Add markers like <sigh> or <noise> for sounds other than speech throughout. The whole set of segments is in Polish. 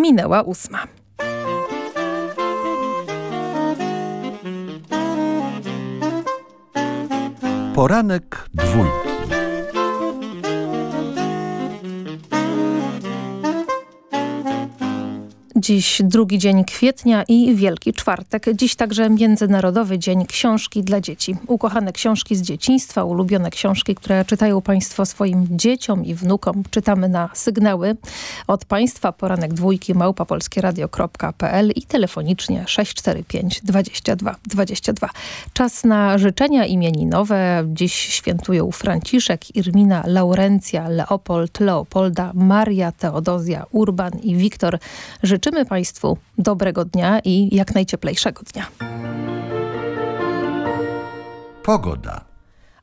minęła ósma. Poranek dwójki. Dziś drugi dzień kwietnia i Wielki Czwartek. Dziś także Międzynarodowy Dzień Książki dla Dzieci. Ukochane książki z dzieciństwa, ulubione książki, które czytają Państwo swoim dzieciom i wnukom. Czytamy na sygnały od Państwa. Poranek dwójki małpapolskieradio.pl i telefonicznie 645 22 22. Czas na życzenia imieninowe. Dziś świętują Franciszek, Irmina, Laurencja, Leopold, Leopolda, Maria, Teodozja, Urban i Wiktor. Życzymy Życzymy Państwu dobrego dnia i jak najcieplejszego dnia. Pogoda.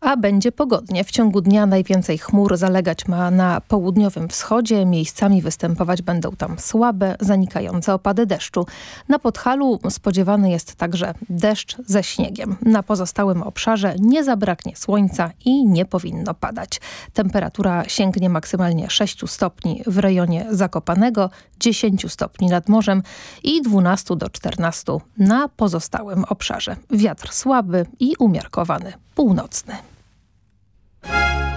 A będzie pogodnie. W ciągu dnia najwięcej chmur zalegać ma na południowym wschodzie. Miejscami występować będą tam słabe, zanikające opady deszczu. Na Podhalu spodziewany jest także deszcz ze śniegiem. Na pozostałym obszarze nie zabraknie słońca i nie powinno padać. Temperatura sięgnie maksymalnie 6 stopni w rejonie Zakopanego, 10 stopni nad morzem i 12 do 14 na pozostałym obszarze. Wiatr słaby i umiarkowany, północny. Bye.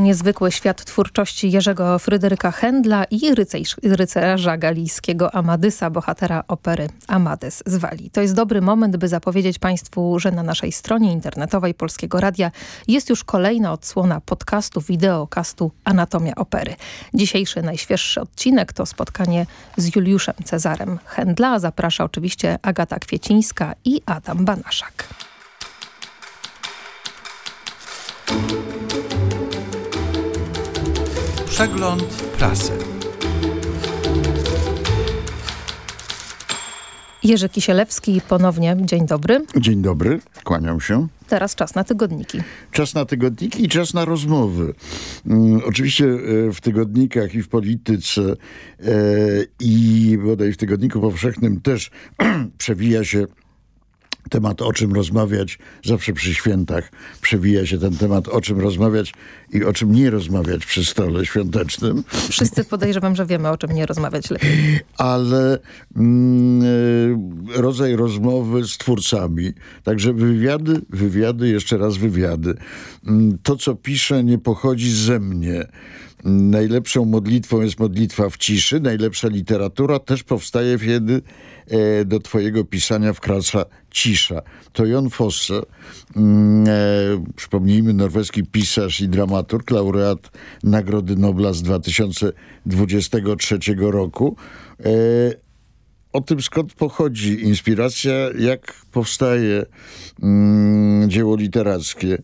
Niezwykły świat twórczości Jerzego Fryderyka Händla i rycerz, rycerza galijskiego Amadysa, bohatera opery Amadys z Walii. To jest dobry moment, by zapowiedzieć Państwu, że na naszej stronie internetowej Polskiego Radia jest już kolejna odsłona podcastu, wideokastu Anatomia Opery. Dzisiejszy najświeższy odcinek to spotkanie z Juliuszem Cezarem Händla. Zaprasza oczywiście Agata Kwiecińska i Adam Banaszak. Przegląd prasy. Jerzy Kisielewski ponownie. Dzień dobry. Dzień dobry, kłaniam się. Teraz czas na tygodniki. Czas na tygodniki i czas na rozmowy. Mm, oczywiście e, w tygodnikach i w polityce e, i bodaj w tygodniku powszechnym też <clears throat> przewija się temat, o czym rozmawiać, zawsze przy świętach przewija się ten temat, o czym rozmawiać i o czym nie rozmawiać przy stole świątecznym. Wszyscy podejrzewam, że wiemy, o czym nie rozmawiać lepiej. Ale mm, e, rodzaj rozmowy z twórcami. Także wywiady, wywiady, jeszcze raz wywiady. Mm, to, co piszę, nie pochodzi ze mnie. Najlepszą modlitwą jest modlitwa w ciszy. Najlepsza literatura też powstaje, kiedy e, do twojego pisania wkracza cisza. To Jon Fosse, mm, e, przypomnijmy, norweski pisarz i dramaturg, laureat Nagrody Nobla z 2023 roku. E, o tym, skąd pochodzi inspiracja, jak powstaje mm, dzieło literackie.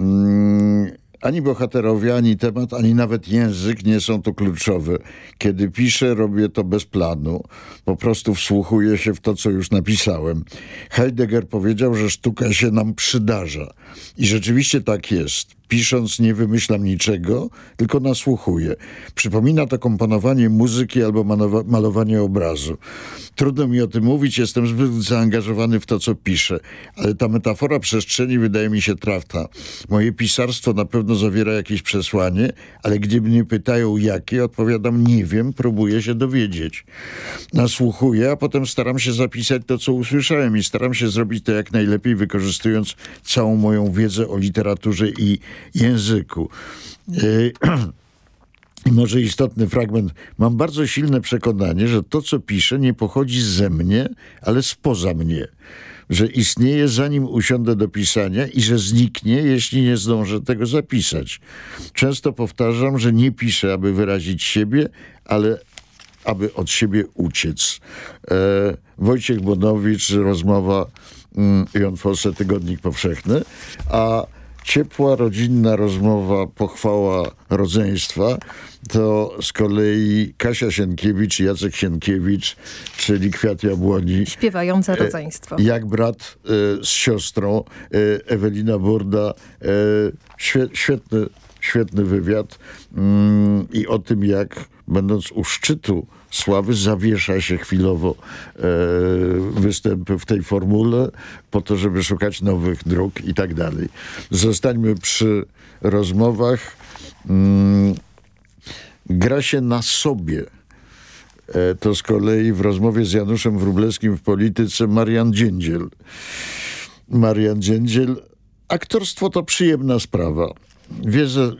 Mm, ani bohaterowie, ani temat, ani nawet język nie są tu kluczowe. Kiedy piszę, robię to bez planu. Po prostu wsłuchuję się w to, co już napisałem. Heidegger powiedział, że sztuka się nam przydarza. I rzeczywiście tak jest. Pisząc nie wymyślam niczego, tylko nasłuchuję. Przypomina to komponowanie muzyki albo malowanie obrazu. Trudno mi o tym mówić, jestem zbyt zaangażowany w to, co piszę, ale ta metafora przestrzeni wydaje mi się trafna. Moje pisarstwo na pewno zawiera jakieś przesłanie, ale gdy mnie pytają jakie, odpowiadam nie wiem, próbuję się dowiedzieć. Nasłuchuję, a potem staram się zapisać to, co usłyszałem i staram się zrobić to jak najlepiej, wykorzystując całą moją wiedzę o literaturze i języku. <clears throat> I może istotny fragment. Mam bardzo silne przekonanie, że to, co piszę, nie pochodzi ze mnie, ale spoza mnie. Że istnieje zanim usiądę do pisania i że zniknie, jeśli nie zdążę tego zapisać. Często powtarzam, że nie piszę, aby wyrazić siebie, ale aby od siebie uciec. E, Wojciech Bonowicz, rozmowa mm, Jon Fosse, Tygodnik Powszechny, a ciepła, rodzinna rozmowa, pochwała rodzeństwa, to z kolei Kasia Sienkiewicz i Jacek Sienkiewicz, czyli Kwiat Jabłoni. Śpiewające rodzeństwo. Jak brat y, z siostrą, y, Ewelina Burda. Świetny, świetny wywiad mm, i o tym, jak będąc u szczytu sławy zawiesza się chwilowo e, w tej formule po to, żeby szukać nowych dróg i tak dalej. Zostańmy przy rozmowach. Mm, gra się na sobie. E, to z kolei w rozmowie z Januszem Wróblewskim w polityce Marian Dziędziel. Marian Dziędziel. Aktorstwo to przyjemna sprawa.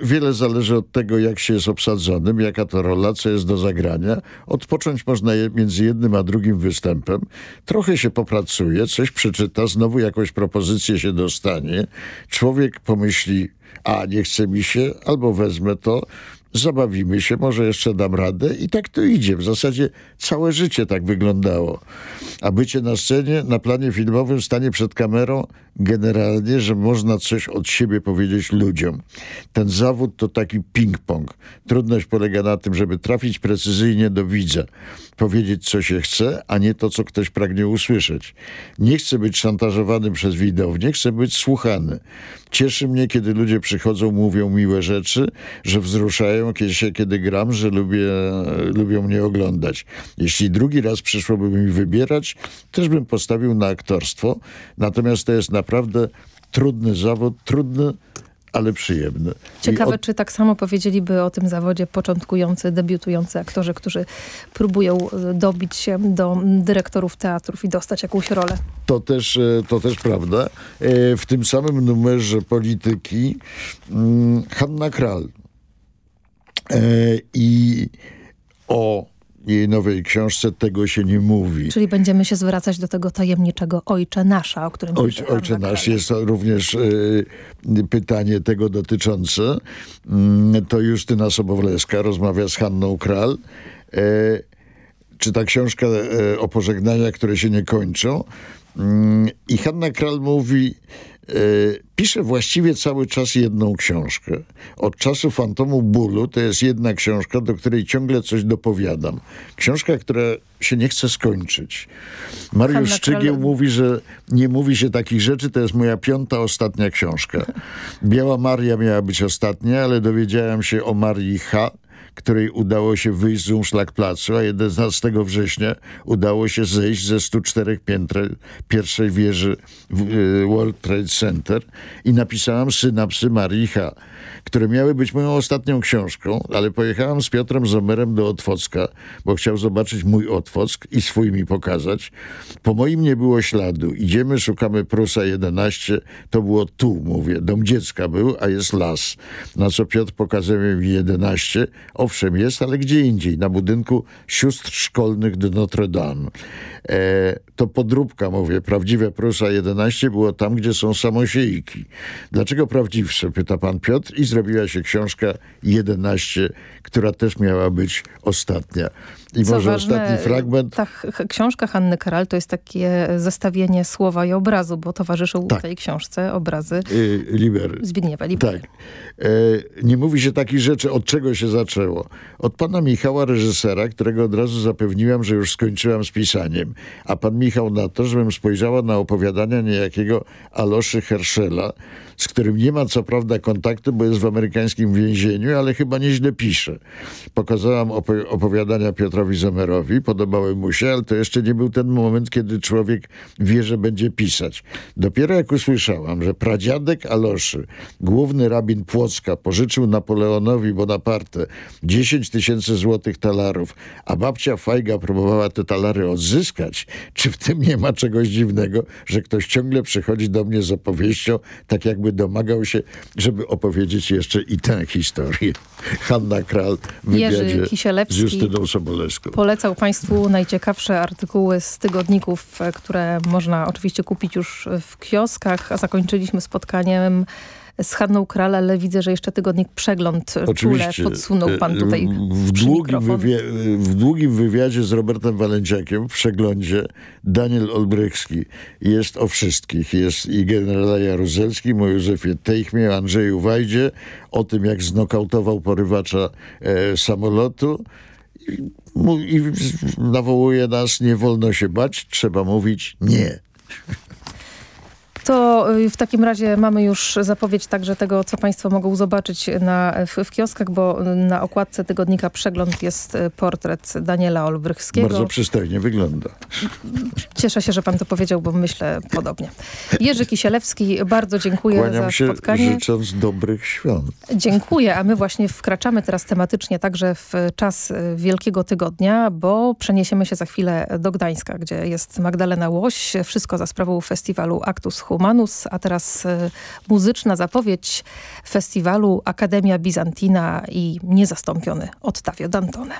Wiele, zależy od tego, jak się jest obsadzonym, jaka to rola, co jest do zagrania. Odpocząć można je, między jednym a drugim występem. Trochę się popracuje, coś przeczyta, znowu jakąś propozycję się dostanie. Człowiek pomyśli, a nie chce mi się, albo wezmę to, zabawimy się, może jeszcze dam radę i tak to idzie. W zasadzie całe życie tak wyglądało. A bycie na scenie, na planie filmowym, stanie przed kamerą, generalnie, że można coś od siebie powiedzieć ludziom. Ten zawód to taki ping-pong. Trudność polega na tym, żeby trafić precyzyjnie do widza, powiedzieć co się chce, a nie to, co ktoś pragnie usłyszeć. Nie chcę być szantażowany przez widownię, chcę być słuchany. Cieszy mnie, kiedy ludzie przychodzą, mówią miłe rzeczy, że wzruszają się, kiedy gram, że lubię, lubią mnie oglądać. Jeśli drugi raz przyszłoby mi wybierać, też bym postawił na aktorstwo. Natomiast to jest naprawdę trudny zawód, trudny ale przyjemne. Ciekawe, od- czy tak samo powiedzieliby o tym zawodzie początkujący, debiutujący aktorzy, którzy próbują e, dobić się do dyrektorów teatrów i dostać jakąś rolę. To też, e, to też prawda. E, W tym samym numerze polityki mm, Hanna Kral. I o jej nowej książce tego się nie mówi. Czyli będziemy się zwracać do tego tajemniczego Ojcze Nasza, o którym Ojcze, ojcze nasz jest to również e, pytanie tego dotyczące. Mm, to Justyna Sobowleska rozmawia z Hanną Kral. E, czy ta książka e, o pożegnaniach, które się nie kończą. Mm, I Hanna Kral mówi, e, pisze właściwie cały czas jedną książkę. Od czasu Fantomu Bólu to jest jedna książka, do której ciągle coś dopowiadam. Książka, która się nie chce skończyć. Mariusz Szczygieł mówi, że nie mówi się takich rzeczy, to jest moja piąta, ostatnia książka. Biała Maria miała być ostatnia, ale dowiedziałem się o Marii H., której udało się wyjść z Umszlagplacu, a 11 września udało się zejść ze 104 pięter pierwszej wieży e, World Trade Center i napisałam synapsy Marii H., które miały być moją ostatnią książką, ale pojechałam z Piotrem Zomerem do Otwocka, bo chciał zobaczyć mój Otwock i swój mi pokazać. Po moim nie było śladu. Idziemy, szukamy Prusa 11. To było tu, mówię. Dom dziecka był, a jest las. Na co Piotr pokazuje mi 11. Owszem, jest, ale gdzie indziej. Na budynku sióstr szkolnych de Notre Dame. E, to podróbka, mówię. Prawdziwe Prusa 11 było tam, gdzie są samosiejki. Dlaczego prawdziwsze? Pyta pan Piotr i zrobiła się książka 11, która też miała być ostatnia. I Co może ważne, ostatni fragment. Ta książka Hanny Karal to jest takie zestawienie słowa i obrazu, bo towarzyszył Tak. tej książce obrazy Y, Liber. Zbigniewa Libera. Tak. E, nie mówi się takich rzeczy, od czego się zaczęło. Od pana Michała, reżysera, którego od razu zapewniłam, że już skończyłam z pisaniem. A pan Michał na to, żebym spojrzała na opowiadania niejakiego Aloszy Herschela, z którym nie ma co prawda kontaktu, bo jest w amerykańskim więzieniu, ale chyba nieźle pisze. Pokazałam opo- opowiadania Piotrowi Zomerowi, podobały mu się, ale to jeszcze nie był ten moment, kiedy człowiek wie, że będzie pisać. Dopiero jak usłyszałam, że pradziadek Aloszy, główny rabin Płocka, pożyczył Napoleonowi Bonaparte 10 tysięcy złotych talarów, a babcia Fajga próbowała te talary odzyskać, czy w tym nie ma czegoś dziwnego, że ktoś ciągle przychodzi do mnie z opowieścią, tak jakby domagał się, żeby opowiedzieć jeszcze i tę historię. <laughs> Hanna Kral w Jerzy z Justyną Sobolewską. Polecał Państwu najciekawsze artykuły z tygodników, e, które można oczywiście kupić już w kioskach. A zakończyliśmy spotkaniem z Hanną Kral, ale widzę, że jeszcze tygodnik Przegląd e, czule podsunął Pan E, tutaj w długim, wywie, w długim wywiadzie z Robertem Walenciakiem w przeglądzie Daniel Olbrychski jest o wszystkich. Jest i generale Jaruzelskim, o Józefie Teichmie, Andrzeju Wajdzie, o tym jak znokautował porywacza e, samolotu i, nawołuje nas, nie wolno się bać, trzeba mówić nie. To y, w takim razie mamy już zapowiedź także tego, co Państwo mogą zobaczyć na, w, w kioskach, bo na okładce tygodnika Przegląd jest y, portret Daniela Olbrychskiego. Bardzo przystojnie wygląda. Cieszę się, że Pan to powiedział, bo myślę podobnie. Jerzy Kisielewski, bardzo dziękuję Kłaniam za się, spotkanie. życząc dobrych świąt. Dziękuję, a my właśnie wkraczamy teraz tematycznie także w czas y, Wielkiego Tygodnia, bo przeniesiemy się za chwilę do Gdańska, gdzie jest Magdalena Łoś. Wszystko za sprawą festiwalu Actus Humanus, a teraz y, muzyczna zapowiedź festiwalu Akademia Bizantina i niezastąpiony Ottavio Dantone.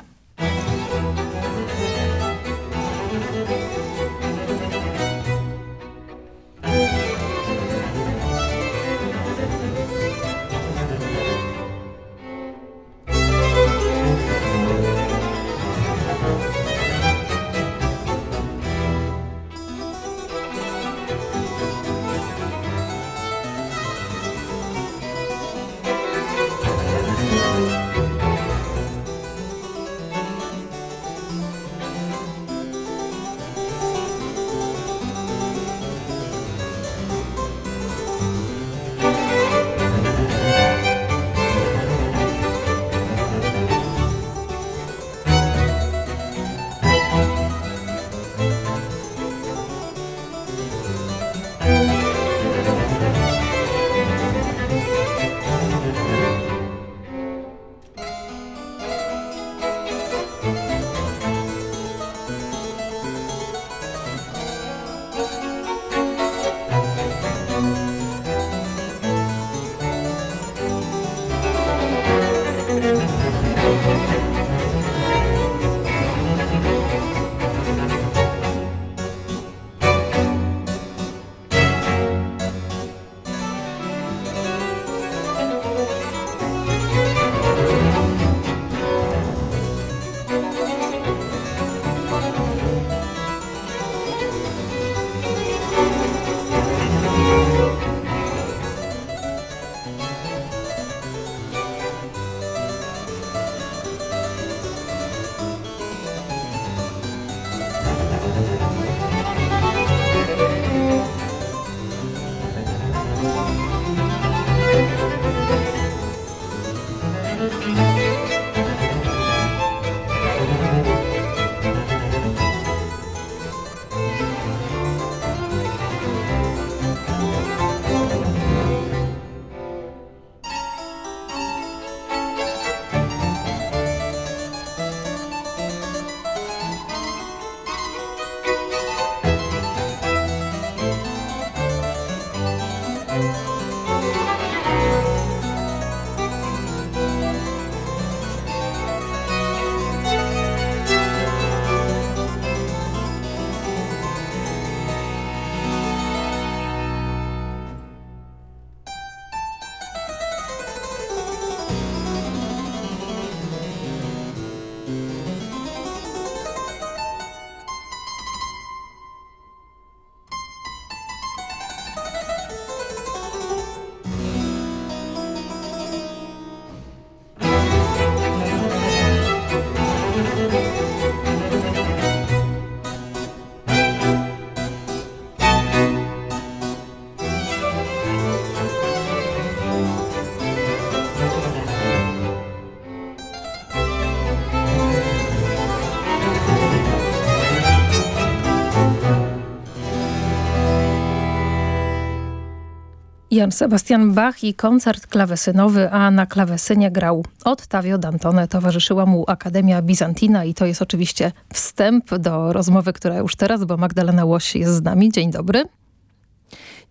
Jan Sebastian Bach i koncert klawesynowy, a na klawesynie grał Ottavio Dantone. Towarzyszyła mu Akademia Bizantina i to jest oczywiście wstęp do rozmowy, która już teraz, bo Magdalena Łoś jest z nami. Dzień dobry.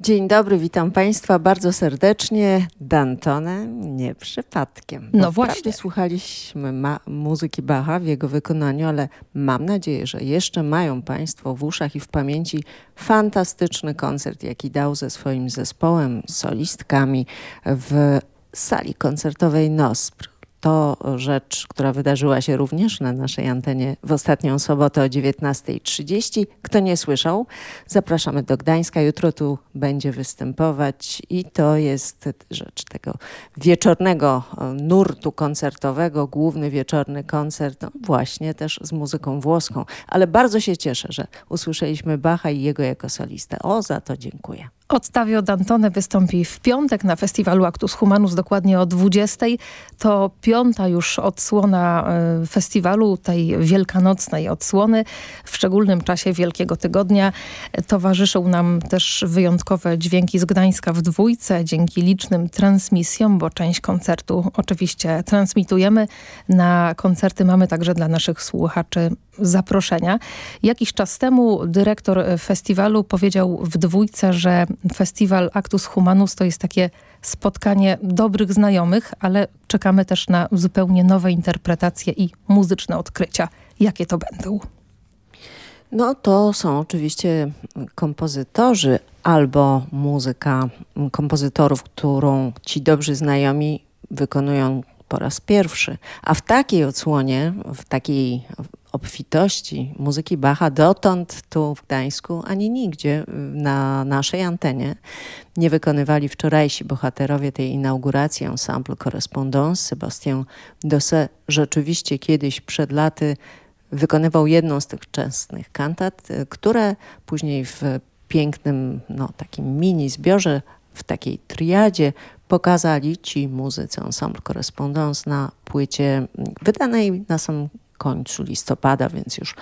Dzień dobry, witam Państwa bardzo serdecznie. Dantone nie przypadkiem. No właśnie. Słuchaliśmy muzyki Bacha w jego wykonaniu, ale mam nadzieję, że jeszcze mają Państwo w uszach i w pamięci fantastyczny koncert, jaki dał ze swoim zespołem, solistkami w sali koncertowej Nospr to rzecz, która wydarzyła się również na naszej antenie w ostatnią sobotę o 19.30. Kto nie słyszał, zapraszamy do Gdańska. Jutro tu będzie występować i to jest rzecz tego wieczornego nurtu koncertowego, główny wieczorny koncert, no właśnie też z muzyką włoską. Ale bardzo się cieszę, że usłyszeliśmy Bacha i jego jako solistę. O, za to dziękuję. Octavio Dantone wystąpi w piątek na festiwalu Actus Humanus dokładnie o 20. To piąta już odsłona e, festiwalu, tej wielkanocnej odsłony. W szczególnym czasie Wielkiego Tygodnia towarzyszą nam też wyjątkowe dźwięki z Gdańska w dwójce dzięki licznym transmisjom, bo część koncertu oczywiście transmitujemy. Na koncerty mamy także dla naszych słuchaczy zaproszenia. Jakiś czas temu dyrektor festiwalu powiedział w dwójce, że festiwal Actus Humanus to jest takie spotkanie dobrych znajomych, ale czekamy też na zupełnie nowe interpretacje i muzyczne odkrycia. Jakie to będą? No to są oczywiście kompozytorzy albo muzyka kompozytorów, którą ci dobrzy znajomi wykonują po raz pierwszy. A w takiej odsłonie, w takiej obfitości muzyki Bacha dotąd tu w Gdańsku ani nigdzie na naszej antenie nie wykonywali wczorajsi bohaterowie tej inauguracji ensemble Correspondance. Sebastian Dosset rzeczywiście kiedyś przed laty wykonywał jedną z tych wczesnych kantat, które później w pięknym no, takim mini zbiorze, w takiej triadzie pokazali ci muzycy ensemble Correspondance na płycie wydanej na sam końcu listopada, więc już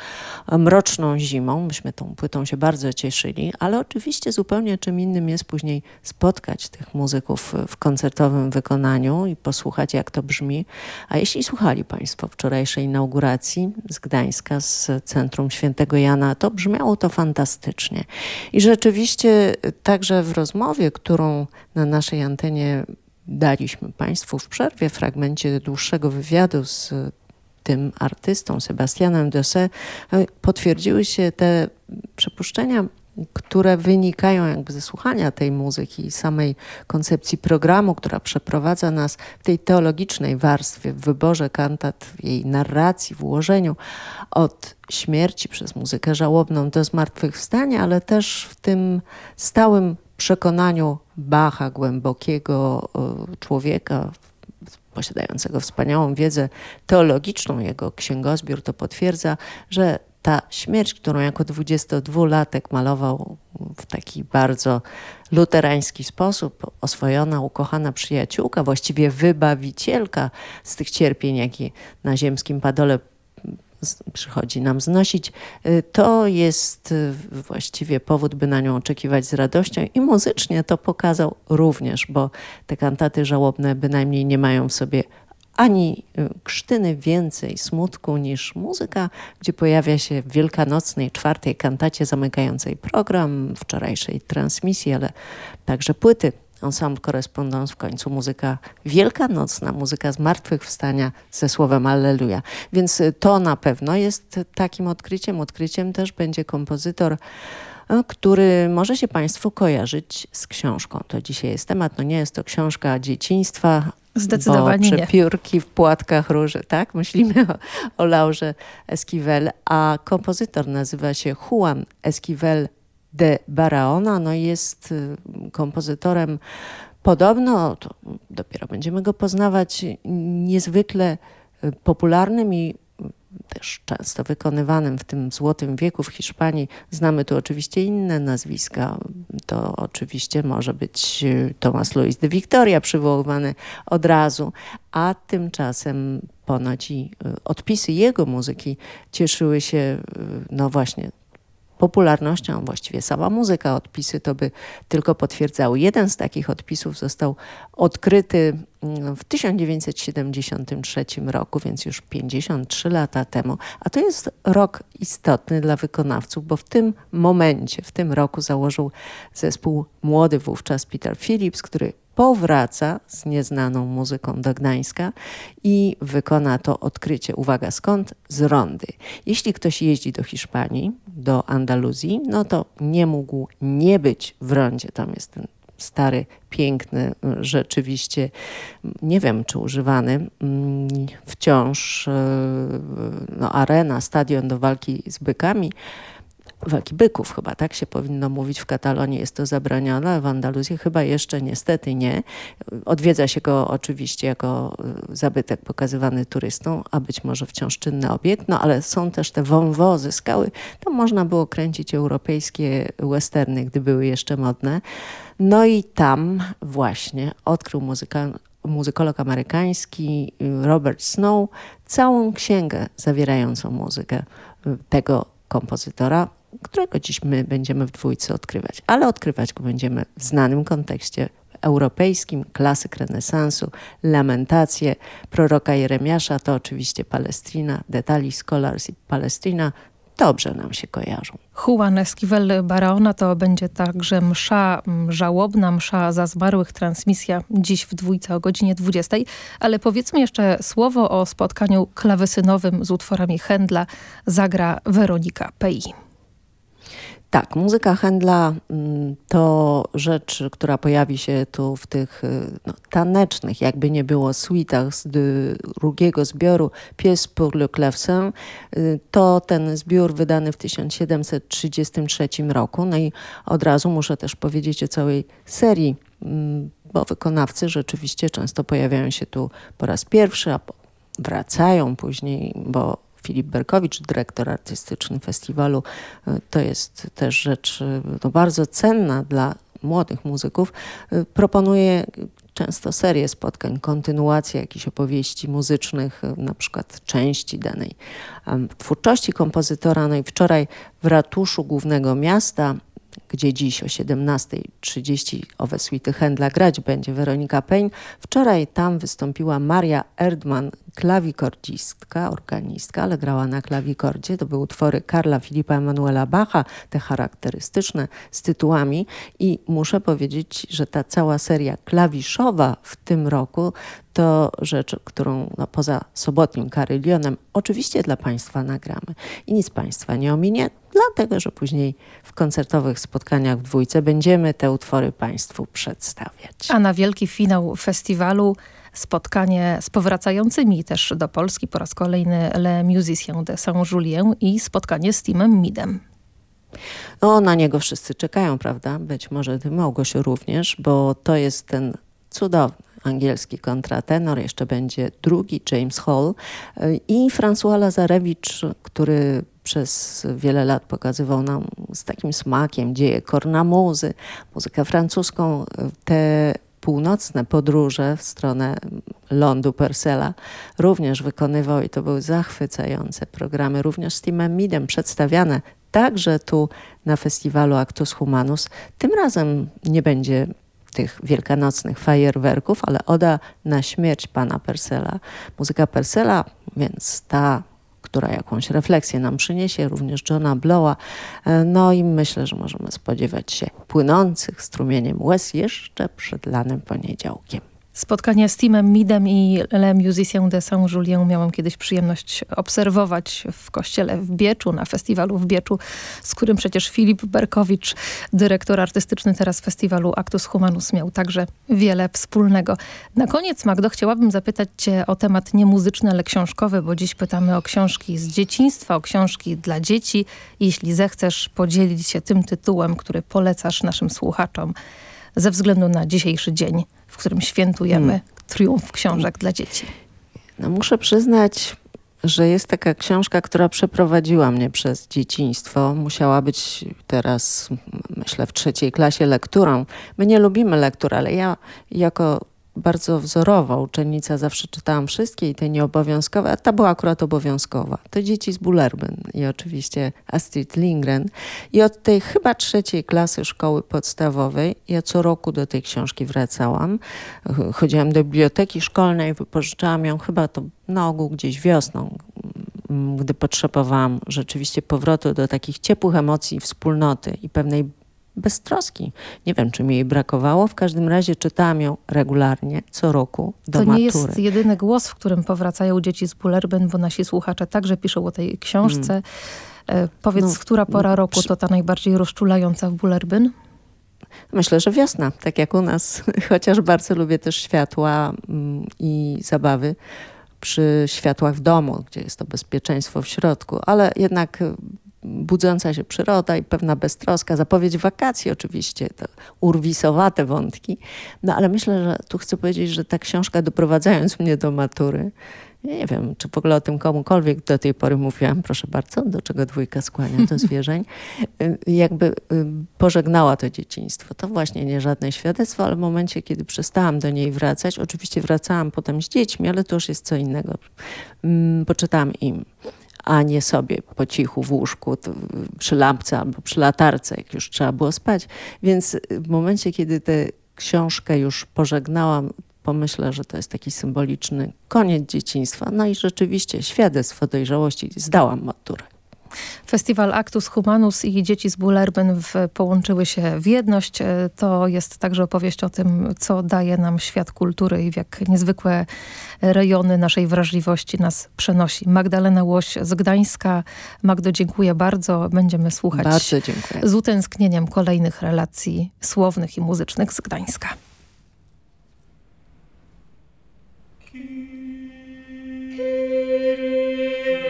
mroczną zimą. Myśmy tą płytą się bardzo cieszyli, ale oczywiście zupełnie czym innym jest później spotkać tych muzyków w koncertowym wykonaniu i posłuchać jak to brzmi. A jeśli słuchali Państwo wczorajszej inauguracji z Gdańska, z Centrum Świętego Jana, to brzmiało to fantastycznie. I rzeczywiście także w rozmowie, którą na naszej antenie daliśmy Państwu w przerwie, w fragmencie dłuższego wywiadu z tym artystą, Sebastianem Dosset, e, potwierdziły się te przypuszczenia, które wynikają jakby ze słuchania tej muzyki i samej koncepcji programu, która przeprowadza nas w tej teologicznej warstwie, w wyborze kantat, w jej narracji, w ułożeniu od śmierci przez muzykę żałobną do zmartwychwstania, ale też w tym stałym przekonaniu Bacha, głębokiego e, człowieka, posiadającego wspaniałą wiedzę teologiczną, jego księgozbiór to potwierdza, że ta śmierć, którą jako 22-latek malował w taki bardzo luterański sposób, oswojona, ukochana przyjaciółka, właściwie wybawicielka z tych cierpień, jakie na ziemskim padole przychodzi nam znosić, y, to jest y, właściwie powód, by na nią oczekiwać z radością i muzycznie to pokazał również, bo te kantaty żałobne bynajmniej nie mają w sobie ani y, krztyny więcej smutku niż muzyka, gdzie pojawia się w wielkanocnej czwartej kantacie zamykającej program, wczorajszej transmisji, ale także płyty ensemble Correspondance, w końcu muzyka wielkanocna, muzyka zmartwychwstania ze słowem Alleluja. Więc y, to na pewno jest takim odkryciem. Odkryciem też będzie kompozytor, y, który może się Państwu kojarzyć z książką. To dzisiaj jest temat, no nie jest to książka dzieciństwa, Zdecydowanie bo przepiórki w płatkach róży, tak? Myślimy o, o Laurze Esquivel, a kompozytor nazywa się Juan Esquivel de Baraona no jest y, kompozytorem podobno, to dopiero będziemy go poznawać, niezwykle y, popularnym i też często wykonywanym w tym złotym wieku w Hiszpanii. Znamy tu oczywiście inne nazwiska. To oczywiście może być y, Thomas Louis de Victoria przywoływany od razu, a tymczasem ponoć i odpisy jego muzyki cieszyły się, no właśnie, popularnością, właściwie sama muzyka, odpisy to by tylko potwierdzały. Jeden z takich odpisów został odkryty mm, w 1973 roku, więc już 53 lata temu. A to jest rok istotny dla wykonawców, bo w tym momencie, w tym roku założył zespół młody wówczas Peter Phillips, który powraca z nieznaną muzyką do Gdańska i wykona to odkrycie. Uwaga, skąd? Z Rondy. Jeśli ktoś jeździ do Hiszpanii, do Andaluzji, no to nie mógł nie być w Rondzie. Tam jest ten stary, piękny, rzeczywiście, nie wiem czy używany, mm, wciąż e, no, arena, stadion do walki z bykami walki byków chyba, tak się powinno mówić w Katalonii, jest to zabronione, w Andaluzji chyba jeszcze niestety nie. Odwiedza się go oczywiście jako y, zabytek pokazywany turystom, a być może wciąż czynny obiekt, no ale są też te wąwozy, skały, to można było kręcić europejskie westerny, gdy były jeszcze modne. No i tam właśnie odkrył muzykolog amerykański y, Robert Snow całą księgę zawierającą muzykę y, tego kompozytora, którego dziś my będziemy w dwójce odkrywać. Ale odkrywać go będziemy w znanym kontekście europejskim, klasyk renesansu, lamentacje proroka Jeremiasza, to oczywiście Palestrina, detali Scholars i Palestrina, dobrze nam się kojarzą. Juan Esquivel Barahona to będzie także msza żałobna, msza za zmarłych, transmisja dziś w dwójce o godzinie 20. Ale powiedzmy jeszcze słowo o spotkaniu klawesynowym z utworami Händla zagra Weronika Pei. Tak, muzyka Händla mm, to rzecz, która pojawi się tu w tych y, no, tanecznych, jakby nie było, suitach z drugiego zbioru Pies pour le clavecin. Y, to ten zbiór wydany w 1733 roku. No i od razu muszę też powiedzieć o całej serii, mm, bo wykonawcy rzeczywiście często pojawiają się tu po raz pierwszy, a wracają później, bo Filip Berkowicz, dyrektor artystyczny festiwalu. To jest też rzecz no, bardzo cenna dla młodych muzyków. Proponuje często serię spotkań, kontynuację jakichś opowieści muzycznych, na przykład części danej twórczości kompozytora. No i wczoraj w ratuszu głównego miasta gdzie dziś o 17.30 owe suity Händla grać będzie Weronika Peń. Wczoraj tam wystąpiła Maria Erdman, klawikordzistka, organistka, ale grała na klawikordzie. To były utwory Karla Filipa Emanuela Bacha, te charakterystyczne z tytułami i muszę powiedzieć, że ta cała seria klawiszowa w tym roku to rzecz, którą no, poza sobotnim Karylionem oczywiście dla Państwa nagramy i nic Państwa nie ominie, dlatego że później w koncertowych spotkaniach w dwójce będziemy te utwory Państwu przedstawiać. A na wielki finał festiwalu spotkanie z powracającymi też do Polski po raz kolejny Le Musiciens de Saint-Julien i spotkanie z Timem Midem. No, na niego wszyscy czekają, prawda? Być może ty, Małgosiu, również, bo to jest ten cudowny angielski kontratenor, jeszcze będzie drugi James Hall i François Lazarewicz, który przez wiele lat pokazywał nam z takim smakiem dzieje kornamuzy, muzykę francuską. Te północne podróże w stronę lądu Persela również wykonywał i to były zachwycające programy, również z Timem Midem przedstawiane także tu na festiwalu Actus Humanus. Tym razem nie będzie tych wielkanocnych fajerwerków, ale oda na śmierć pana Persela. Muzyka Persela, więc ta która jakąś refleksję nam przyniesie, również Johna Blowa. E, no i myślę, że możemy spodziewać się płynących strumieniem łez jeszcze przed lanym poniedziałkiem. Spotkanie z Timem Midem i Le Musicien de Saint-Julien miałam kiedyś przyjemność obserwować w kościele w Bieczu, na festiwalu w Bieczu, z którym przecież Filip Berkowicz, dyrektor artystyczny teraz festiwalu Actus Humanus, miał także wiele wspólnego. Na koniec, Magdo, chciałabym zapytać cię o temat nie muzyczny, ale książkowy, bo dziś pytamy o książki z dzieciństwa, o książki dla dzieci. Jeśli zechcesz podzielić się tym tytułem, który polecasz naszym słuchaczom, ze względu na dzisiejszy dzień, w którym świętujemy hmm. triumf książek dla dzieci? No muszę przyznać, że jest taka książka, która przeprowadziła mnie przez dzieciństwo. Musiała być teraz, myślę, w trzeciej klasie lekturą. My nie lubimy lektur, ale ja jako bardzo wzorowo. Uczennica zawsze czytałam wszystkie i te nieobowiązkowe, a ta była akurat obowiązkowa. To dzieci z Bullerbyn i oczywiście Astrid Lindgren. I od tej chyba trzeciej klasy szkoły podstawowej ja co roku do tej książki wracałam. Chodziłam do biblioteki szkolnej, wypożyczałam ją chyba to na ogół gdzieś wiosną, gdy potrzebowałam rzeczywiście powrotu do takich ciepłych emocji, wspólnoty i pewnej beztroski. Nie wiem, czy mi jej brakowało. W każdym razie czytałam ją regularnie, co roku do to matury. nie jest jedyny głos, w którym powracają dzieci z Bullerbyn, bo nasi słuchacze także piszą o tej książce. Hmm. Powiedz, no, która pora roku to ta najbardziej rozczulająca w Bullerbyn? Myślę, że wiosna, tak jak u nas, <laughs> chociaż bardzo lubię też światła mm, i zabawy przy światłach w domu, gdzie jest to bezpieczeństwo w środku, ale jednak budząca się przyroda i pewna beztroska, zapowiedź wakacji oczywiście, to urwisowate wątki. No ale myślę, że tu chcę powiedzieć, że ta książka doprowadzając mnie do matury, nie wiem, czy w ogóle o tym komukolwiek do tej pory mówiłam, proszę bardzo, do czego dwójka skłania do zwierzeń, y, jakby y, pożegnała to dzieciństwo. To właśnie nie żadne świadectwo, ale w momencie, kiedy przestałam do niej wracać, oczywiście wracałam potem z dziećmi, ale to już jest co innego. Mm, poczytałam im a nie sobie po cichu w łóżku, przy lampce albo przy latarce, jak już trzeba było spać. Więc w momencie, kiedy tę książkę już pożegnałam, pomyślę, że to jest taki symboliczny koniec dzieciństwa. No i rzeczywiście świadectwo dojrzałości. Zdałam maturę. Festiwal Actus Humanus i Dzieci z Bullerbyn połączyły się w jedność. E, to jest także opowieść o tym, co daje nam świat kultury i w jak niezwykłe rejony naszej wrażliwości nas przenosi. Magdalena Łoś z Gdańska. Magdo, dziękuję bardzo. Będziemy słuchać bardzo dziękuję. z utęsknieniem kolejnych relacji słownych i muzycznych z Gdańska. Kyrie.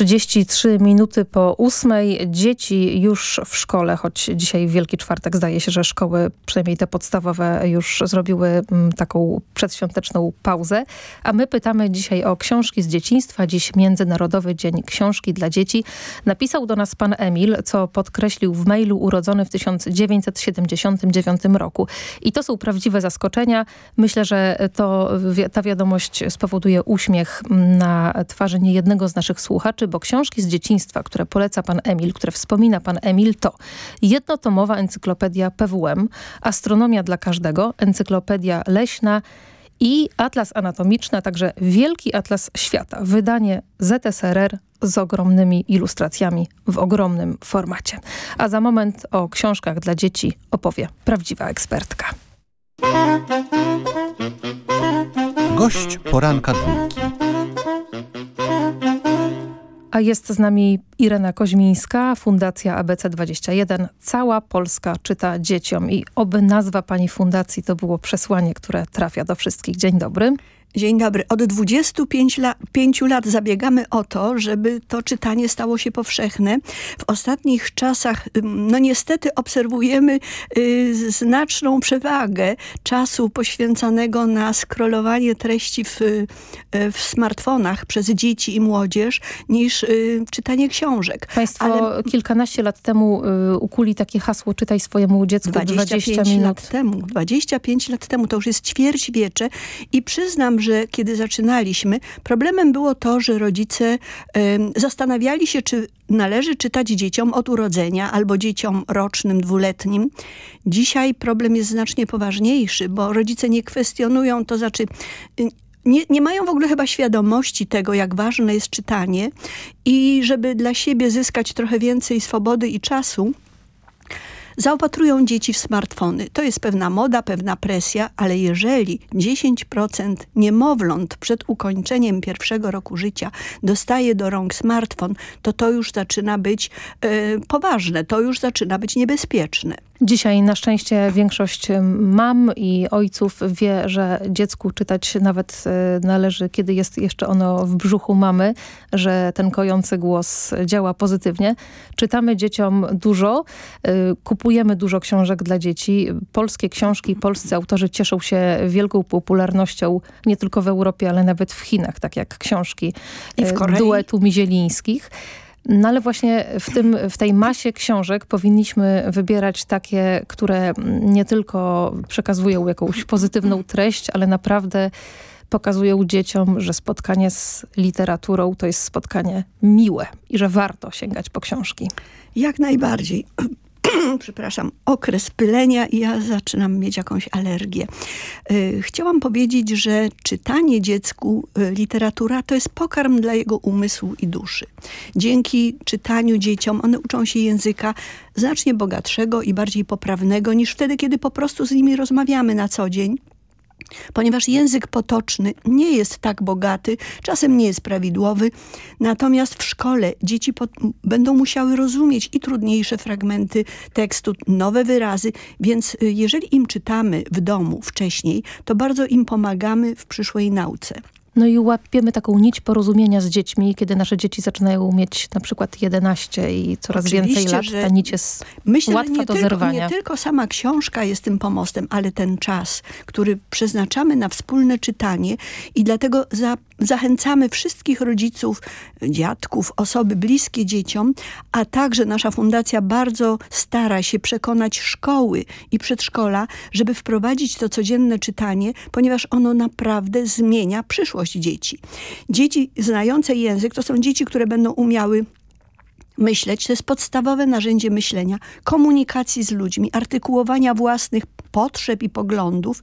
33 minuty po ósmej. Dzieci już w szkole, choć dzisiaj Wielki Czwartek zdaje się, że szkoły, przynajmniej te podstawowe, już zrobiły mm, taką przedświąteczną pauzę. A my pytamy dzisiaj o książki z dzieciństwa. Dziś Międzynarodowy Dzień Książki dla Dzieci. Napisał do nas pan Emil, co podkreślił w mailu urodzony w 1979 roku. I to są prawdziwe zaskoczenia. Myślę, że to, ta wiadomość spowoduje uśmiech na twarzy niejednego z naszych słuchaczy, bo książki z dzieciństwa, które poleca pan Emil, które wspomina pan Emil, to jednotomowa encyklopedia PWM, Astronomia dla każdego, encyklopedia leśna i Atlas Anatomiczny, a także Wielki Atlas Świata, wydanie ZSRR z ogromnymi ilustracjami w ogromnym formacie. A za moment o książkach dla dzieci opowie prawdziwa ekspertka. Gość poranka dwójki. A jest z nami Irena Koźmińska, Fundacja ABC21. Cała Polska czyta dzieciom i oby nazwa pani fundacji to było przesłanie, które trafia do wszystkich. Dzień dobry. Dzień dobry. Od 25 la lat zabiegamy o to, żeby to czytanie stało się powszechne. W ostatnich czasach, no niestety obserwujemy y, znaczną przewagę czasu poświęcanego na scrollowanie treści w, y, w smartfonach przez dzieci i młodzież niż y, czytanie książek. Państwo Ale... kilkanaście lat temu y, ukuli takie hasło czytaj swojemu dziecku 25 20 minut. lat temu. 25 lat temu. To już jest ćwierć wiecze i przyznam, że kiedy zaczynaliśmy, problemem było to, że rodzice zastanawiali się, czy należy czytać dzieciom od urodzenia albo dzieciom rocznym, dwuletnim. Dzisiaj problem jest znacznie poważniejszy, bo rodzice nie kwestionują, to znaczy y, nie, nie mają w ogóle chyba świadomości tego, jak ważne jest czytanie i żeby dla siebie zyskać trochę więcej swobody i czasu, zaopatrują dzieci w smartfony. To jest pewna moda, pewna presja, ale jeżeli 10% niemowląt przed ukończeniem pierwszego roku życia dostaje do rąk smartfon, to to już zaczyna być e, poważne, to już zaczyna być niebezpieczne. Dzisiaj na szczęście większość mam i ojców wie, że dziecku czytać nawet e, należy, kiedy jest jeszcze ono w brzuchu mamy, że ten kojący głos działa pozytywnie. Czytamy dzieciom dużo, e, kupujemy dużo książek dla dzieci. Polskie książki, polscy autorzy cieszą się wielką popularnością nie tylko w Europie, ale nawet w Chinach, tak jak książki I w e, duetu Mizielińskich. No ale właśnie w, tym, w tej masie książek powinniśmy wybierać takie, które nie tylko przekazują jakąś pozytywną treść, ale naprawdę pokazują dzieciom, że spotkanie z literaturą to jest spotkanie miłe i że warto sięgać po książki. Jak najbardziej. <clears throat> przepraszam, okres pylenia i ja zaczynam mieć jakąś alergię. Y, chciałam powiedzieć, że czytanie dziecku y, literatura to jest pokarm dla jego umysłu i duszy. Dzięki czytaniu dzieciom one uczą się języka znacznie bogatszego i bardziej poprawnego niż wtedy, kiedy po prostu z nimi rozmawiamy na co dzień ponieważ język potoczny nie jest tak bogaty, czasem nie jest prawidłowy, natomiast w szkole dzieci będą musiały rozumieć i trudniejsze fragmenty tekstu, nowe wyrazy, więc y, jeżeli im czytamy w domu wcześniej, to bardzo im pomagamy w przyszłej nauce. No i łapiemy taką nić porozumienia z dziećmi, kiedy nasze dzieci zaczynają mieć na przykład 11 i coraz Oczywiście, więcej lat, ta nić jest myślę, łatwa nie do tylko, zerwania. Nie tylko sama książka jest tym pomostem, ale ten czas, który przeznaczamy na wspólne czytanie i dlatego za, zachęcamy wszystkich rodziców, dziadków, osoby bliskie dzieciom, a także nasza fundacja bardzo stara się przekonać szkoły i przedszkola, żeby wprowadzić to codzienne czytanie, ponieważ ono naprawdę zmienia przyszłość dzieci. Dzieci znające język to są dzieci, które będą umiały myśleć, to jest podstawowe narzędzie myślenia, komunikacji z ludźmi, artykułowania własnych potrzeb i poglądów,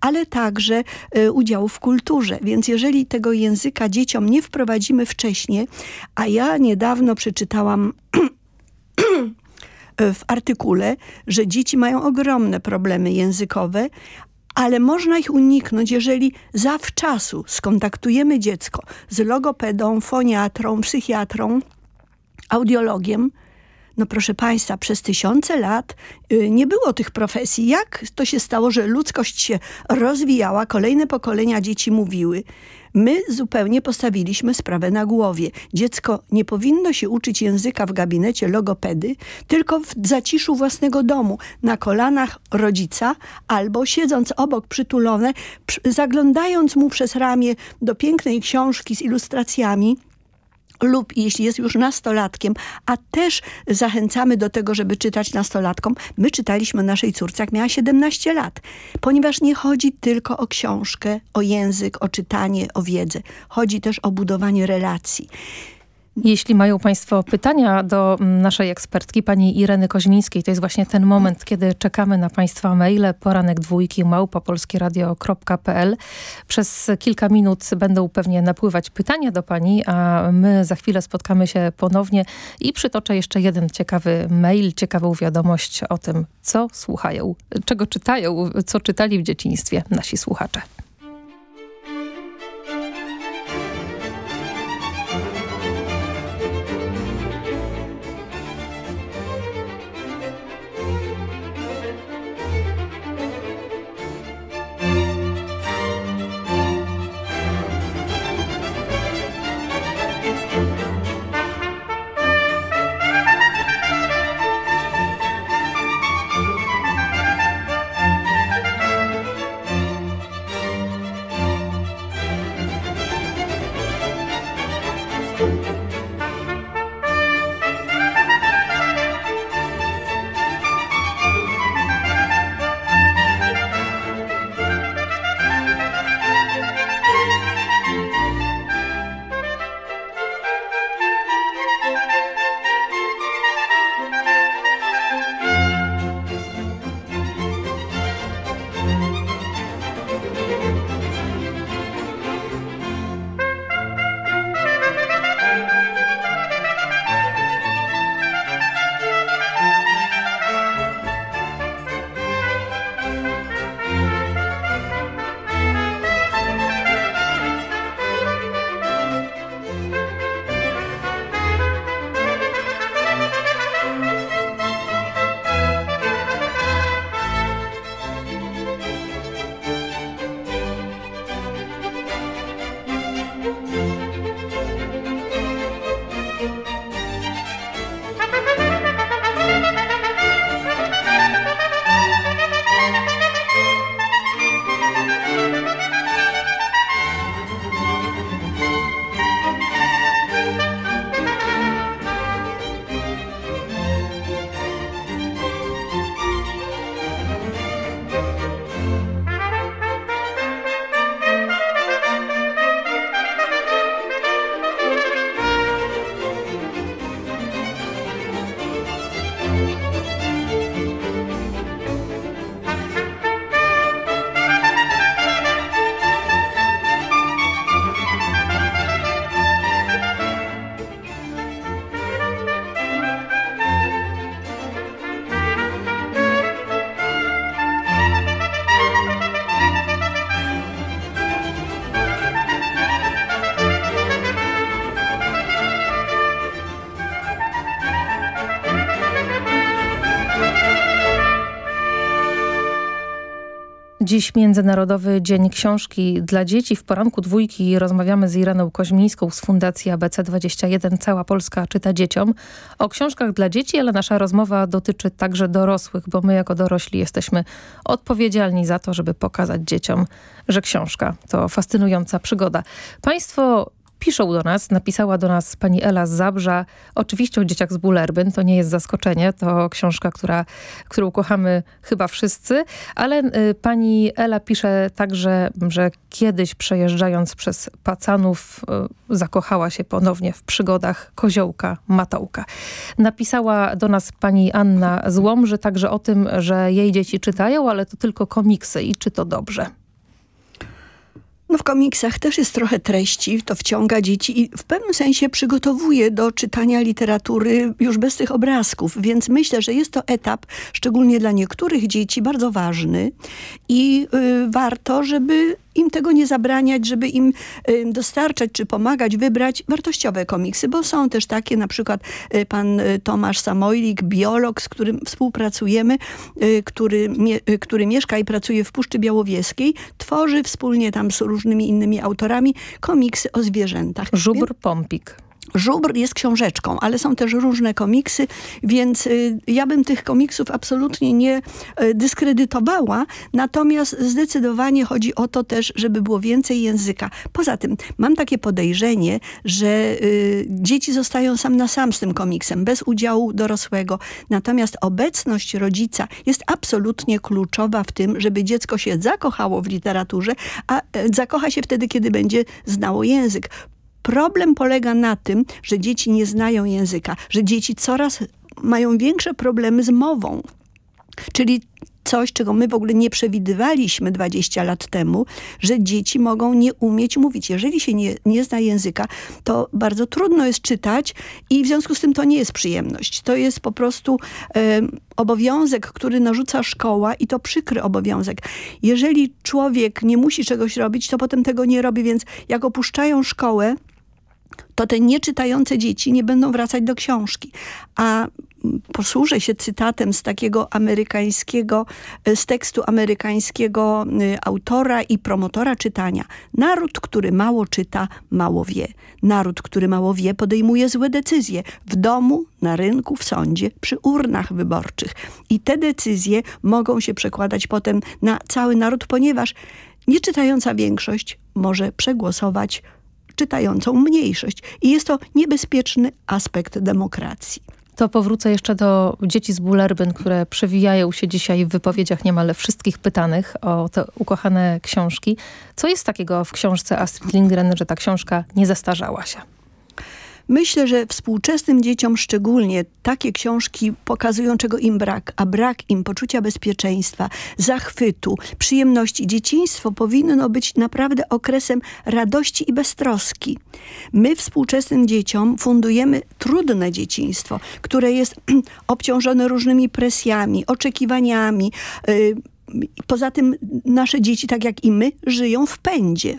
ale także y, udziału w kulturze. Więc jeżeli tego języka dzieciom nie wprowadzimy wcześniej, a ja niedawno przeczytałam <clears throat> w artykule, że dzieci mają ogromne problemy językowe, ale można ich uniknąć, jeżeli zawczasu skontaktujemy dziecko z logopedą, foniatrą, psychiatrą, audiologiem, no proszę Państwa, przez tysiące lat y, nie było tych profesji. Jak to się stało, że ludzkość się rozwijała, kolejne pokolenia dzieci mówiły, My zupełnie postawiliśmy sprawę na głowie. Dziecko nie powinno się uczyć języka w gabinecie logopedy, tylko w zaciszu własnego domu, na kolanach rodzica albo siedząc obok przytulone, zaglądając mu przez ramię do pięknej książki z ilustracjami, lub jeśli jest już nastolatkiem, a też zachęcamy do tego, żeby czytać nastolatkom. My czytaliśmy naszej córce, jak miała 17 lat, ponieważ nie chodzi tylko o książkę, o język, o czytanie, o wiedzę. Chodzi też o budowanie relacji. Jeśli mają Państwo pytania do mm, naszej ekspertki, pani Ireny Koźmińskiej, to jest właśnie ten moment, kiedy czekamy na Państwa maile, poranek dwójki małpopolskieradio.pl. Przez kilka minut będą pewnie napływać pytania do Pani, a my za chwilę spotkamy się ponownie i przytoczę jeszcze jeden ciekawy mail, ciekawą wiadomość o tym, co słuchają, czego czytają, co czytali w dzieciństwie nasi słuchacze. Dziś Międzynarodowy Dzień Książki dla Dzieci. W poranku dwójki rozmawiamy z Ireną Koźmińską z Fundacji ABC21 Cała Polska czyta dzieciom o książkach dla dzieci, ale nasza rozmowa dotyczy także dorosłych, bo my jako dorośli jesteśmy odpowiedzialni za to, żeby pokazać dzieciom, że książka to fascynująca przygoda. Państwo piszą do nas, napisała do nas pani Ela z Zabrza, oczywiście o dzieciach z Bulerbyn, to nie jest zaskoczenie, to książka, która, którą kochamy chyba wszyscy, ale y, pani Ela pisze także, że kiedyś przejeżdżając przez Pacanów y, zakochała się ponownie w przygodach koziołka Matołka. Napisała do nas pani Anna z Łomży także o tym, że jej dzieci czytają, ale to tylko komiksy i czy to dobrze. No w komiksach też jest trochę treści, to wciąga dzieci i w pewnym sensie przygotowuje do czytania literatury już bez tych obrazków, więc myślę, że jest to etap, szczególnie dla niektórych dzieci, bardzo ważny i y, warto, żeby im tego nie zabraniać, żeby im dostarczać czy pomagać wybrać wartościowe komiksy, bo są też takie, na przykład y, pan y, Tomasz Samojlik, biolog, z którym współpracujemy, y, który, który mieszka i pracuje w Puszczy Białowieskiej, tworzy wspólnie tam z różnymi innymi autorami komiksy o zwierzętach. Żubr Pompik. Żubr jest książeczką, ale są też różne komiksy, więc y, ja bym tych komiksów absolutnie nie y, dyskredytowała, natomiast zdecydowanie chodzi o to też, żeby było więcej języka. Poza tym mam takie podejrzenie, że y, dzieci zostają sam na sam z tym komiksem, bez udziału dorosłego. Natomiast obecność rodzica jest absolutnie kluczowa w tym, żeby dziecko się zakochało w literaturze, a e, zakocha się wtedy, kiedy będzie znało język. Problem polega na tym, że dzieci nie znają języka, że dzieci coraz mają większe problemy z mową. Czyli coś, czego my w ogóle nie przewidywaliśmy 20 lat temu, że dzieci mogą nie umieć mówić. Jeżeli się nie, nie zna języka, to bardzo trudno jest czytać i w związku z tym to nie jest przyjemność. To jest po prostu obowiązek, który narzuca szkoła i to przykry obowiązek. Jeżeli człowiek nie musi czegoś robić, to potem tego nie robi, więc jak opuszczają szkołę, to te nieczytające dzieci nie będą wracać do książki. A posłużę się cytatem z takiego amerykańskiego, z tekstu amerykańskiego y, autora i promotora czytania. Naród, który mało czyta, mało wie. Naród, który mało wie, podejmuje złe decyzje w domu, na rynku, w sądzie, przy urnach wyborczych. I te decyzje mogą się przekładać potem na cały naród, ponieważ nieczytająca większość może przegłosować czytającą mniejszość. I jest to niebezpieczny aspekt demokracji. To powrócę jeszcze do dzieci z Bullerbyn, które przewijają się dzisiaj w wypowiedziach niemal wszystkich pytanych o te ukochane książki. Co jest takiego w książce Astrid Lindgren, że ta książka nie zastarzała się? Myślę, że współczesnym dzieciom szczególnie takie książki pokazują, czego im brak, a brak im poczucia bezpieczeństwa, zachwytu, przyjemności. Dzieciństwo powinno być naprawdę okresem radości i beztroski. My współczesnym dzieciom fundujemy trudne dzieciństwo, które jest <clears throat> obciążone różnymi presjami, oczekiwaniami. Poza tym nasze dzieci, tak jak i my, żyją w pędzie.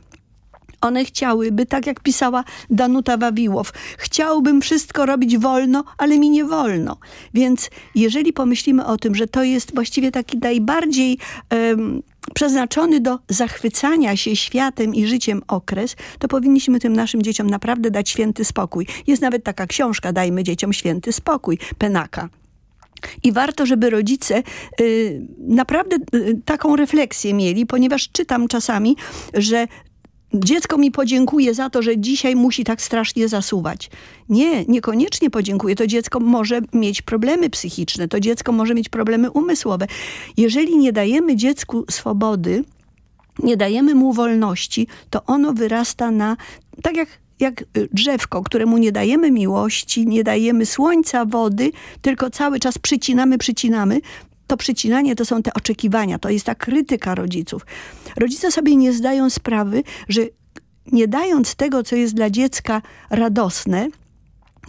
One chciałyby, tak jak pisała Danuta Wawiłow, chciałbym wszystko robić wolno, ale mi nie wolno. Więc jeżeli pomyślimy o tym, że to jest właściwie taki najbardziej um, przeznaczony do zachwycania się światem i życiem okres, to powinniśmy tym naszym dzieciom naprawdę dać święty spokój. Jest nawet taka książka, Dajmy dzieciom święty spokój, Penaka. I warto, żeby rodzice y, naprawdę y, taką refleksję mieli, ponieważ czytam czasami, że dziecko mi podziękuje za to, że dzisiaj musi tak strasznie zasuwać. Nie, niekoniecznie podziękuje. To dziecko może mieć problemy psychiczne, to dziecko może mieć problemy umysłowe. Jeżeli nie dajemy dziecku swobody, nie dajemy mu wolności, to ono wyrasta na, tak jak jak drzewko, któremu nie dajemy miłości, nie dajemy słońca, wody, tylko cały czas przycinamy, przycinamy, to przycinanie to są te oczekiwania, to jest ta krytyka rodziców. Rodzice sobie nie zdają sprawy, że nie dając tego, co jest dla dziecka radosne,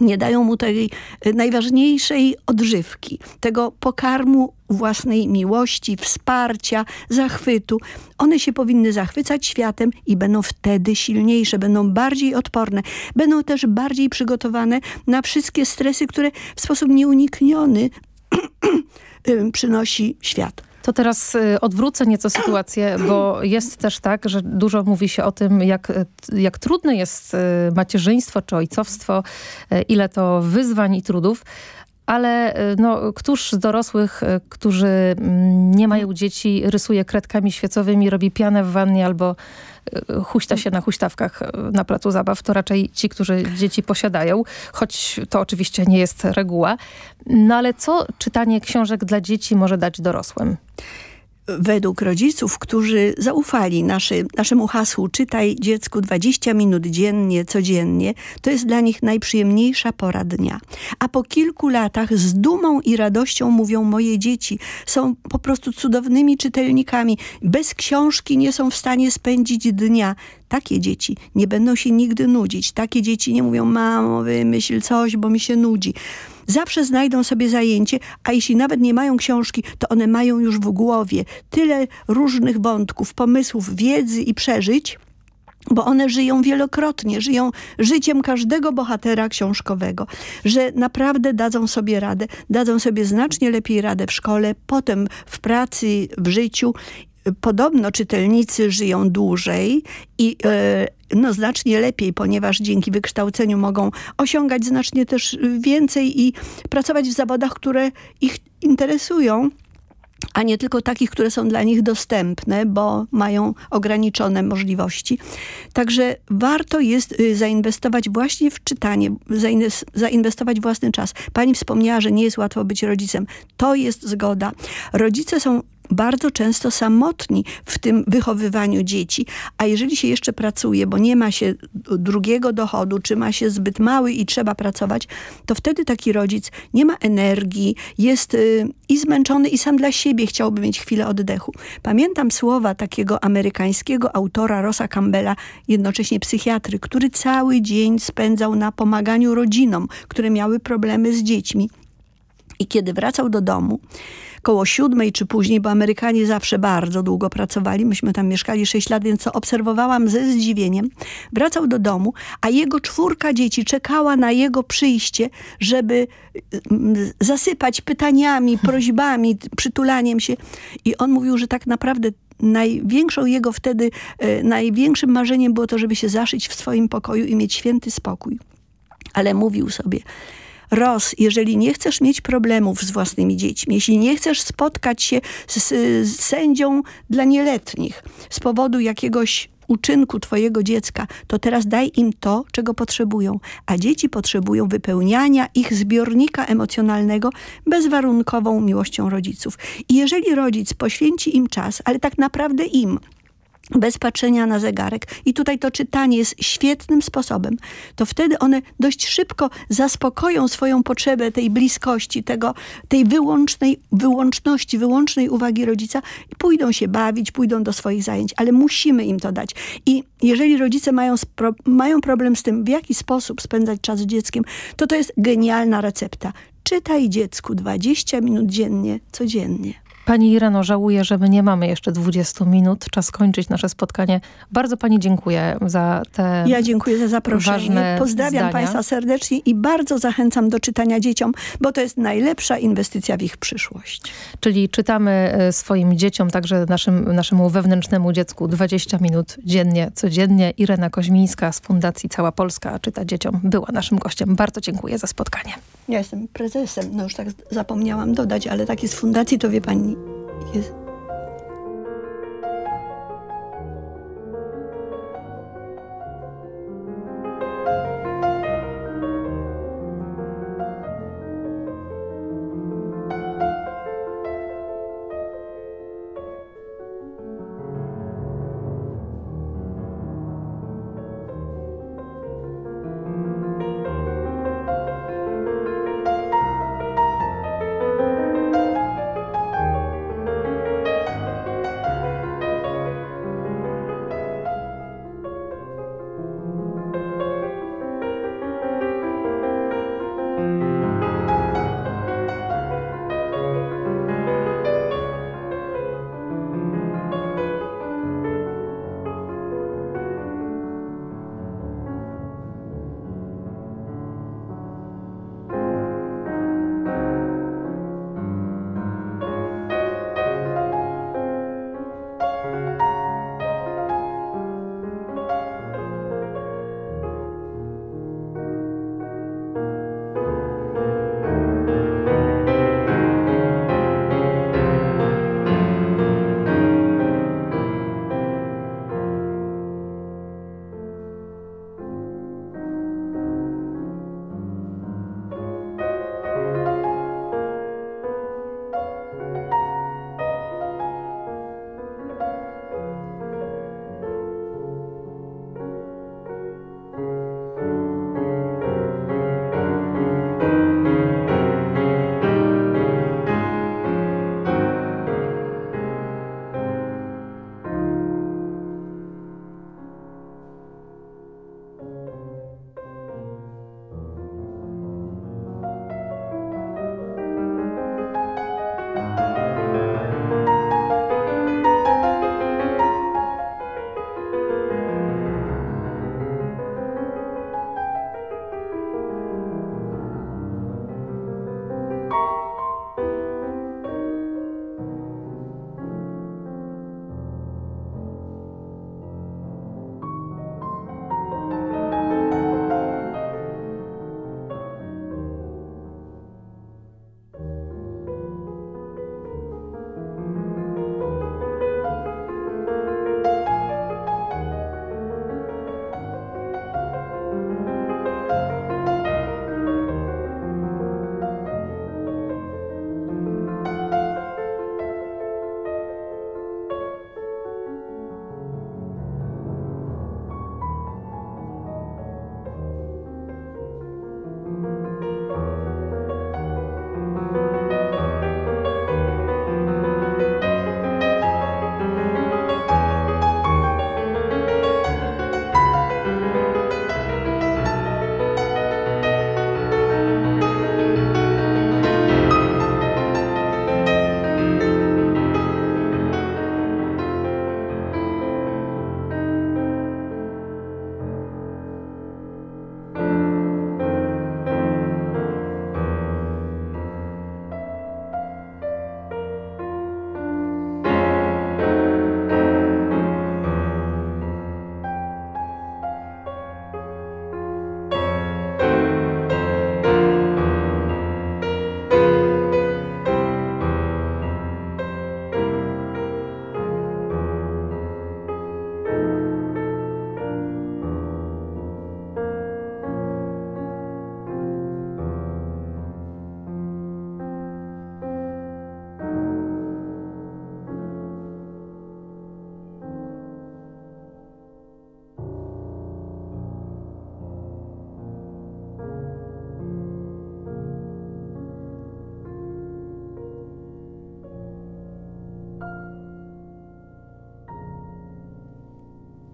nie dają mu tej najważniejszej odżywki, tego pokarmu własnej miłości, wsparcia, zachwytu. One się powinny zachwycać światem i będą wtedy silniejsze, będą bardziej odporne, będą też bardziej przygotowane na wszystkie stresy, które w sposób nieunikniony <clears throat> przynosi świat. To teraz y, odwrócę nieco sytuację, <clears throat> bo jest też tak, że dużo mówi się o tym, jak, y, jak trudne jest y, macierzyństwo czy ojcowstwo, ile to wyzwań i trudów. Ale no, któż z dorosłych, którzy mm, nie mają dzieci, rysuje kredkami świecowymi, robi pianę w wannie albo huśta się na huśtawkach na placu zabaw, to raczej ci, którzy dzieci posiadają, choć to oczywiście nie jest reguła. No ale co czytanie książek dla dzieci może dać dorosłym? Według rodziców, którzy zaufali naszy, naszemu hasłu czytaj dziecku 20 minut dziennie, codziennie, to jest dla nich najprzyjemniejsza pora dnia. A po kilku latach z dumą i radością mówią moje dzieci, są po prostu cudownymi czytelnikami. Bez książki nie są w stanie spędzić dnia. Takie dzieci nie będą się nigdy nudzić. Takie dzieci nie mówią, mamo, wymyśl coś, bo mi się nudzi zawsze znajdą sobie zajęcie, a jeśli nawet nie mają książki, to one mają już w głowie tyle różnych wątków, pomysłów, wiedzy i przeżyć, bo one żyją wielokrotnie, żyją życiem każdego bohatera książkowego, że naprawdę dadzą sobie radę, dadzą sobie znacznie lepiej radę w szkole, potem w pracy, w życiu. Podobno czytelnicy żyją dłużej i e, no, znacznie lepiej, ponieważ dzięki wykształceniu mogą osiągać znacznie też więcej i pracować w zawodach, które ich interesują a nie tylko takich, które są dla nich dostępne, bo mają ograniczone możliwości. Także warto jest y, zainwestować właśnie w czytanie, zainwestować własny czas. Pani wspomniała, że nie jest łatwo być rodzicem. To jest zgoda. Rodzice są bardzo często samotni w tym wychowywaniu dzieci. A jeżeli się jeszcze pracuje, bo nie ma się drugiego dochodu, czy ma się zbyt mały i trzeba pracować, to wtedy taki rodzic nie ma energii, jest y, i zmęczony i sam dla siebie chciałby mieć chwilę oddechu. Pamiętam słowa takiego amerykańskiego autora Rosa Campbella, jednocześnie psychiatry, który cały dzień spędzał na pomaganiu rodzinom, które miały problemy z dziećmi. I kiedy wracał do domu, koło siódmej czy później, bo Amerykanie zawsze bardzo długo pracowali. Myśmy tam mieszkali sześć lat, więc co obserwowałam ze zdziwieniem. Wracał do domu, a jego czwórka dzieci czekała na jego przyjście, żeby mm, zasypać pytaniami, prośbami, przytulaniem się. I on mówił, że tak naprawdę największą jego wtedy, e, największym marzeniem było to, żeby się zaszyć w swoim pokoju i mieć święty spokój. Ale mówił sobie, Ros, jeżeli nie chcesz mieć problemów z własnymi dziećmi, jeśli nie chcesz spotkać się z, z sędzią dla nieletnich z powodu jakiegoś uczynku twojego dziecka, to teraz daj im to, czego potrzebują. A dzieci potrzebują wypełniania ich zbiornika emocjonalnego bezwarunkową miłością rodziców. I jeżeli rodzic poświęci im czas, ale tak naprawdę im, bez patrzenia na zegarek i tutaj to czytanie jest świetnym sposobem, to wtedy one dość szybko zaspokoją swoją potrzebę tej bliskości, tego, tej wyłącznej, wyłączności, wyłącznej uwagi rodzica i pójdą się bawić, pójdą do swoich zajęć, ale musimy im to dać. I jeżeli rodzice mają, mają problem z tym, w jaki sposób spędzać czas z dzieckiem, to to jest genialna recepta. Czytaj dziecku 20 minut dziennie, codziennie. Pani Ireno, żałuję, że my nie mamy jeszcze 20 minut. Czas kończyć nasze spotkanie. Bardzo Pani dziękuję za te Ja dziękuję za zaproszenie. Pozdrawiam zdania. Państwa serdecznie i bardzo zachęcam do czytania dzieciom, bo to jest najlepsza inwestycja w ich przyszłość. Czyli czytamy e, swoim dzieciom, także naszym, naszemu wewnętrznemu dziecku 20 minut dziennie, codziennie. Irena Koźmińska z Fundacji Cała Polska czyta dzieciom. Była naszym gościem. Bardzo dziękuję za spotkanie. Ja jestem prezesem, no już tak zapomniałam dodać, ale taki z fundacji to wie Pani jest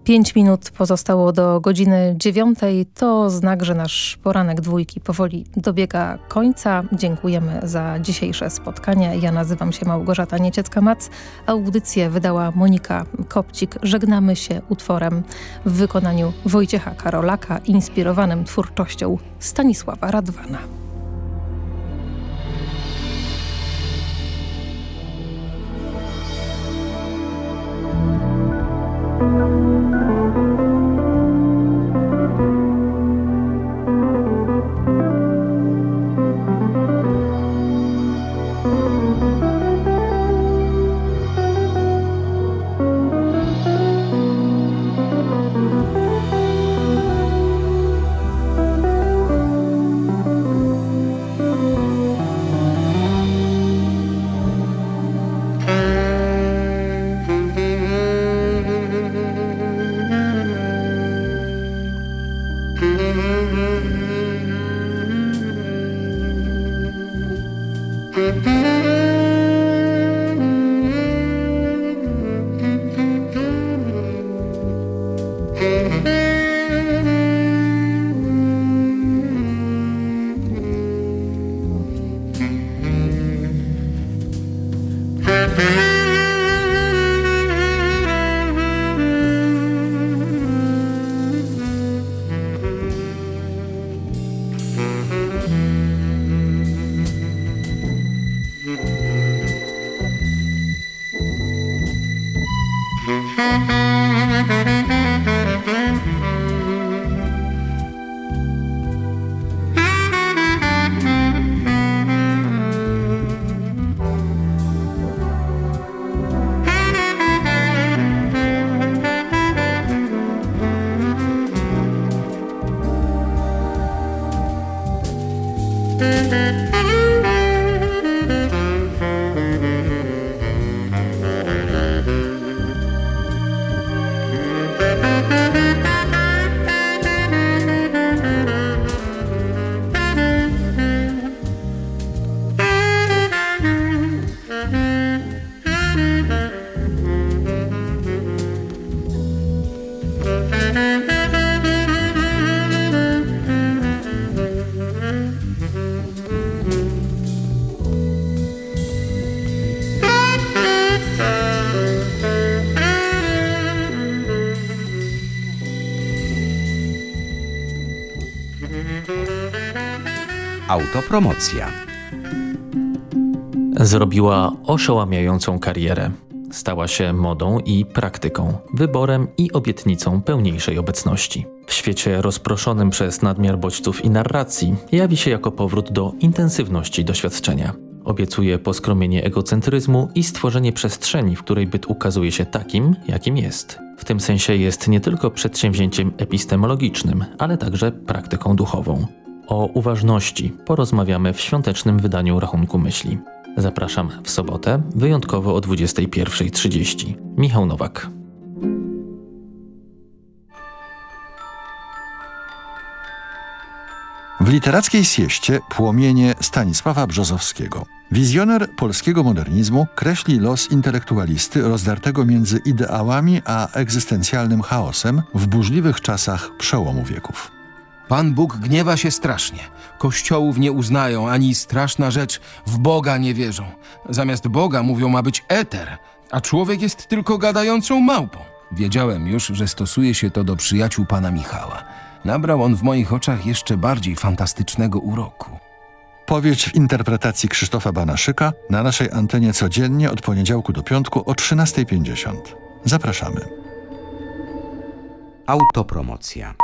Pięć minut pozostało do godziny dziewiątej. To znak, że nasz poranek dwójki powoli dobiega końca. Dziękujemy za dzisiejsze spotkanie. Ja nazywam się Małgorzata Nieciecka-Mac. Audycję wydała Monika Kopcik. Żegnamy się utworem w wykonaniu Wojciecha Karolaka, inspirowanym twórczością Stanisława Radwana. Autopromocja. Zrobiła oszałamiającą karierę. Stała się modą i praktyką, wyborem i obietnicą pełniejszej obecności. W świecie rozproszonym przez nadmiar bodźców i narracji jawi się jako powrót do intensywności doświadczenia. Obiecuje poskromienie egocentryzmu i stworzenie przestrzeni, w której byt ukazuje się takim, jakim jest. W tym sensie jest nie tylko przedsięwzięciem epistemologicznym, ale także praktyką duchową. O uważności porozmawiamy w świątecznym wydaniu Rachunku Myśli. Zapraszam w sobotę, wyjątkowo o 21.30. Michał Nowak. W literackiej sieście płomienie Stanisława Brzozowskiego. Wizjoner polskiego modernizmu kreśli los intelektualisty rozdartego między ideałami a egzystencjalnym chaosem w burzliwych czasach przełomu wieków. Pan Bóg gniewa się strasznie. Kościołów nie uznają, ani straszna rzecz, w Boga nie wierzą. Zamiast Boga mówią ma być eter, a człowiek jest tylko gadającą małpą. Wiedziałem już, że stosuje się to do przyjaciół pana Michała. Nabrał on w moich oczach jeszcze bardziej fantastycznego uroku. Powieść w interpretacji Krzysztofa Banaszyka na naszej antenie codziennie od poniedziałku do piątku o 13.50. Zapraszamy. Autopromocja.